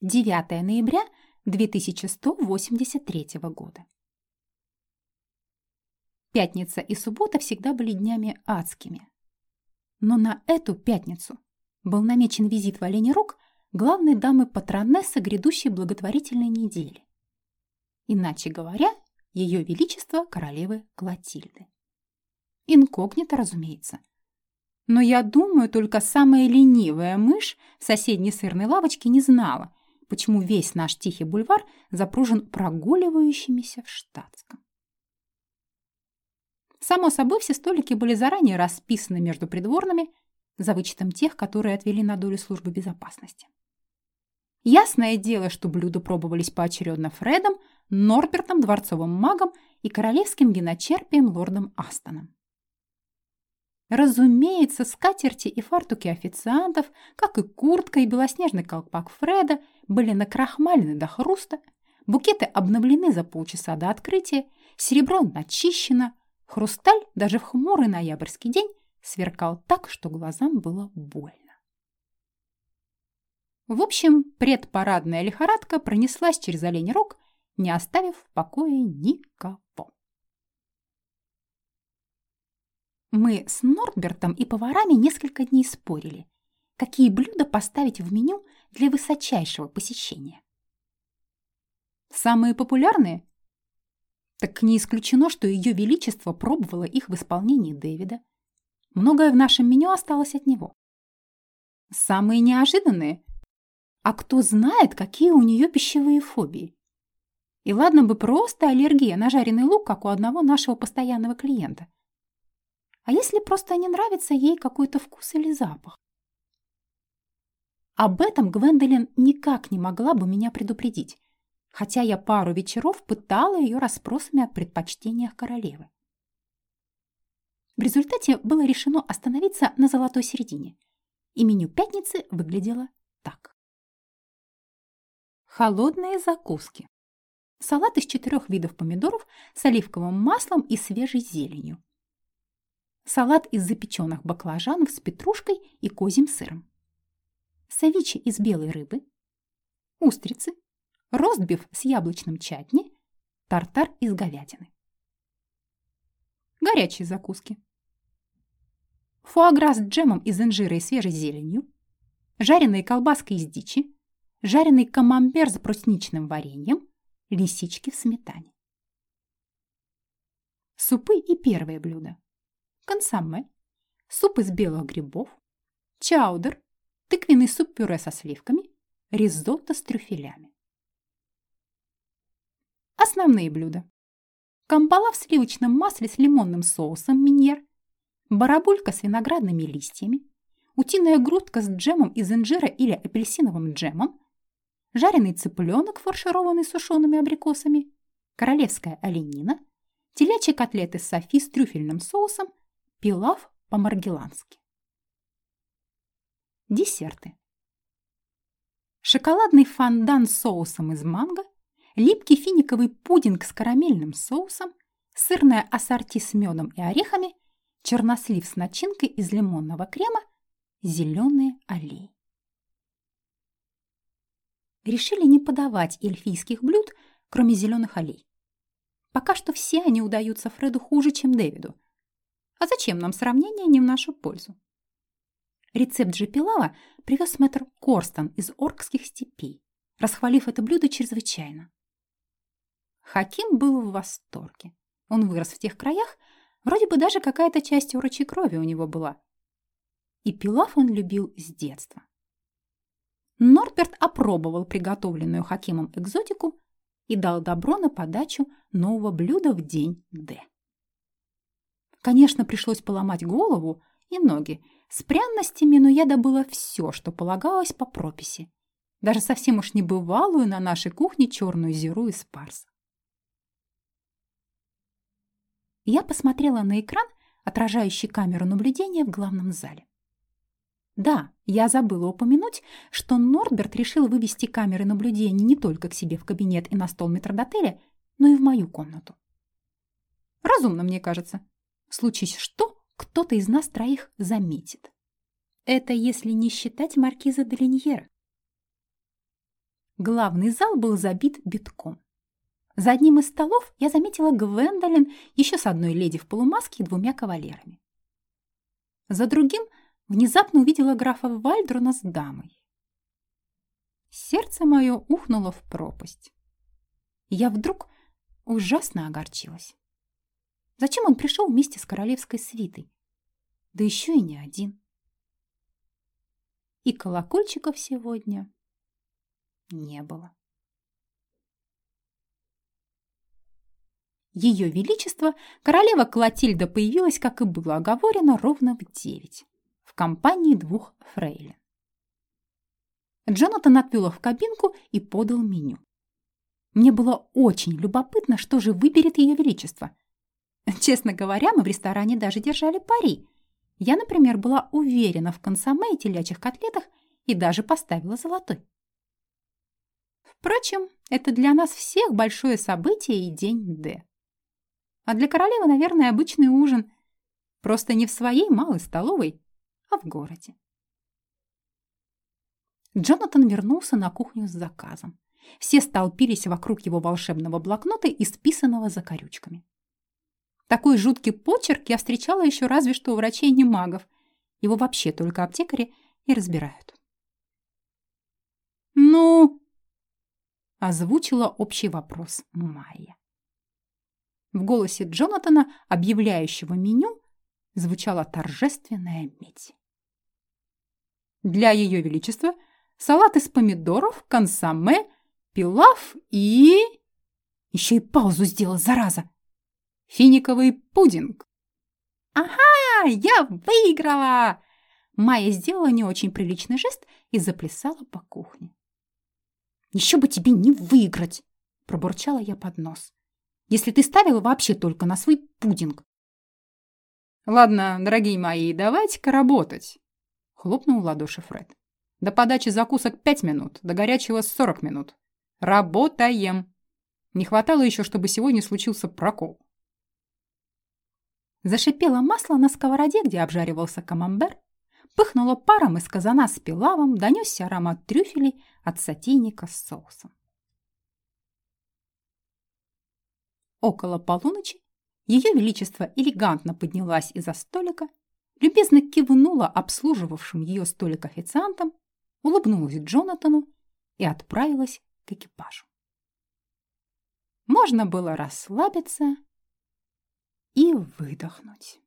9 ноября 2183 года. Пятница и суббота всегда были днями адскими. Но на эту пятницу был намечен визит в Оленей Рог главной дамы патронессы грядущей благотворительной недели. Иначе говоря, ее величество королевы Клотильды. Инкогнито, разумеется. Но я думаю, только самая ленивая мышь в соседней сырной лавочке не знала, почему весь наш тихий бульвар запружен прогуливающимися в штатском. Само собой, все столики были заранее расписаны между придворными, за вычетом тех, которые отвели на долю службы безопасности. Ясное дело, что блюда пробовались поочередно Фредом, Норбертом, дворцовым магом и королевским виночерпием лордом Астоном. Разумеется, скатерти и фартуки официантов, как и куртка и белоснежный колпак Фреда, были накрахмалены до хруста, букеты обновлены за полчаса до открытия, серебро начищено, хрусталь даже в хмурый ноябрьский день сверкал так, что глазам было больно. В общем, предпарадная лихорадка пронеслась через олень рог, не оставив в покое никого. Мы с Норбертом и поварами несколько дней спорили, какие блюда поставить в меню для высочайшего посещения. Самые популярные? Так не исключено, что Ее Величество пробовало их в исполнении Дэвида. Многое в нашем меню осталось от него. Самые неожиданные? А кто знает, какие у нее пищевые фобии? И ладно бы просто аллергия на жареный лук, как у одного нашего постоянного клиента. А если просто не нравится ей какой-то вкус или запах? Об этом Гвендолин никак не могла бы меня предупредить, хотя я пару вечеров пытала ее расспросами о предпочтениях королевы. В результате было решено остановиться на золотой середине, и меню пятницы выглядело так. Холодные закуски. Салат из четырех видов помидоров с оливковым маслом и свежей зеленью. Салат из запеченных баклажанов с петрушкой и козьим сыром. Савичи из белой рыбы. Устрицы. Ростбиф с яблочным чатни. Тартар из говядины. Горячие закуски фуагра с джемом из инжира и свежей зеленью, жареные колбаски из дичи, жареный камамбер с брусничным вареньем, лисички в сметане. Супы и первое блюдо. Консомме, суп из белых грибов, чаудер, тыквенный суп-пюре со сливками, ризотто с трюфелями. Основные блюда. Камбала в сливочном масле с лимонным соусом миньер, барабулька с виноградными листьями, утиная грудка с джемом из инжира или апельсиновым джемом, жареный цыпленок, фаршированный сушеными абрикосами, королевская оленина, телячьи котлеты софи с трюфельным соусом, пилав по-маргелански. Десерты. Шоколадный фондан с соусом из манго, липкий финиковый пудинг с карамельным соусом, сырное ассорти с медом и орехами – чернослив с начинкой из лимонного крема, зеленые аллеи. Решили не подавать эльфийских блюд, кроме зеленых аллей. Пока что все они удаются Фреду хуже, чем Дэвиду. А зачем нам сравнение не в нашу пользу? Рецепт же пилава привез мэтр Корстон из Оркских степей, расхвалив это блюдо чрезвычайно. Хаким был в восторге. Он вырос в тех краях, Вроде бы даже какая-то часть урочей крови у него была. И пилав он любил с детства. Норберт опробовал приготовленную Хакимом экзотику и дал добро на подачу нового блюда в день Д. Конечно, пришлось поломать голову и ноги с пряностями, но я добыла все, что полагалось по прописи. Даже совсем уж небывалую на нашей кухне черную зиру из парса. Я посмотрела на экран, отражающий камеру наблюдения в главном зале. Да, я забыла упомянуть, что Норберт решил вывести камеры наблюдения не только к себе в кабинет и на стол метродотеля, но и в мою комнату. Разумно, мне кажется. Случись что, кто-то из нас троих заметит. Это если не считать маркиза де Главный зал был забит битком. За одним из столов я заметила Гвендолин еще с одной леди в полумаске и двумя кавалерами. За другим внезапно увидела графа Вальдрона с дамой. Сердце мое ухнуло в пропасть. Я вдруг ужасно огорчилась. Зачем он пришел вместе с королевской свитой? Да еще и не один. И колокольчиков сегодня не было. Ее Величество, королева Клотильда, появилась, как и было оговорено, ровно в девять, в компании двух фрейлин. Джонатан отвел их в кабинку и подал меню. Мне было очень любопытно, что же выберет Ее Величество. Честно говоря, мы в ресторане даже держали пари. Я, например, была уверена в консоме и телячьих котлетах и даже поставила золотой. Впрочем, это для нас всех большое событие и день Д. А для королевы, наверное, обычный ужин. Просто не в своей малой столовой, а в городе. Джонатан вернулся на кухню с заказом. Все столпились вокруг его волшебного блокнота, исписанного закорючками. Такой жуткий почерк я встречала еще разве что у врачей не магов. Его вообще только аптекари и разбирают. «Ну?» – озвучила общий вопрос Майя. В голосе Джонатана, объявляющего меню, звучала торжественная медь. Для Ее Величества салат из помидоров, консоме, пилав и... Еще и паузу сделал, зараза. Финиковый пудинг. Ага, я выиграла! Майя сделала не очень приличный жест и заплясала по кухне. «Еще бы тебе не выиграть!» – пробурчала я под нос если ты ставила вообще только на свой пудинг. Ладно, дорогие мои, давайте-ка работать, хлопнул в ладоши Фред. До подачи закусок пять минут, до горячего сорок минут. Работаем. Не хватало еще, чтобы сегодня случился прокол. Зашипело масло на сковороде, где обжаривался камамбер. Пыхнуло паром из казана с пилавом, донесся аромат трюфелей от сотейника с соусом. Около полуночи ее Величество элегантно поднялась из-за столика, любезно кивнула обслуживавшим ее столик официантам, улыбнулась Джонатану и отправилась к экипажу. Можно было расслабиться и выдохнуть.